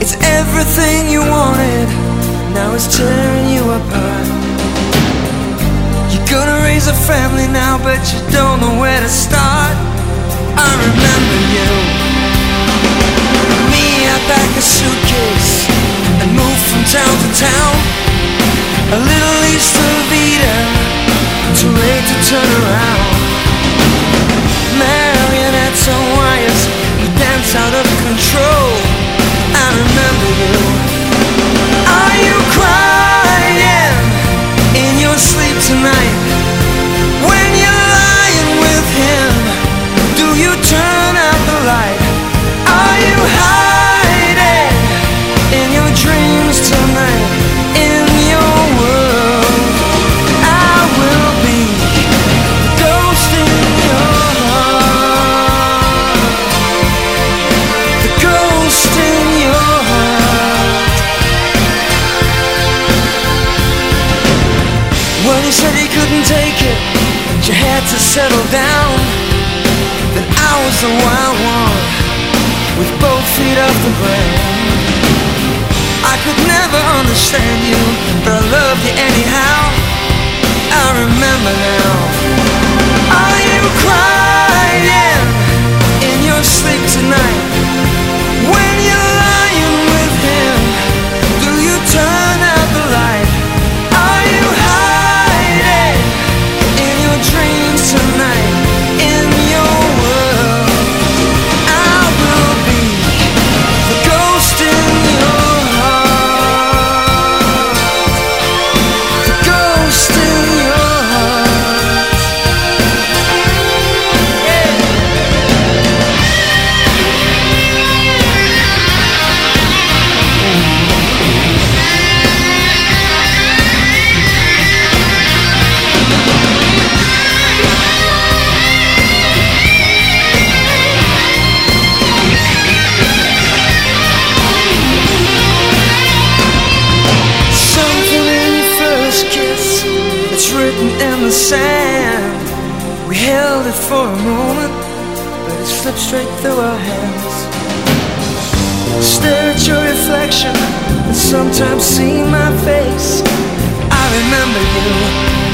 It's everything you wanted, now it's tearing you apart. You're gonna raise a family now, but you don't know where to start. I remember you. Me, I pack a suitcase and move from town to town. A little east of Eden, too late to turn around. He couldn't take it, you had to settle down. That I was the wild one, with both feet off the ground. I could never understand you, but I loved you anyhow. I remember now. Sand. We held it for a moment But it slipped straight through our hands. Stare at your reflection And sometimes see my face. I remember you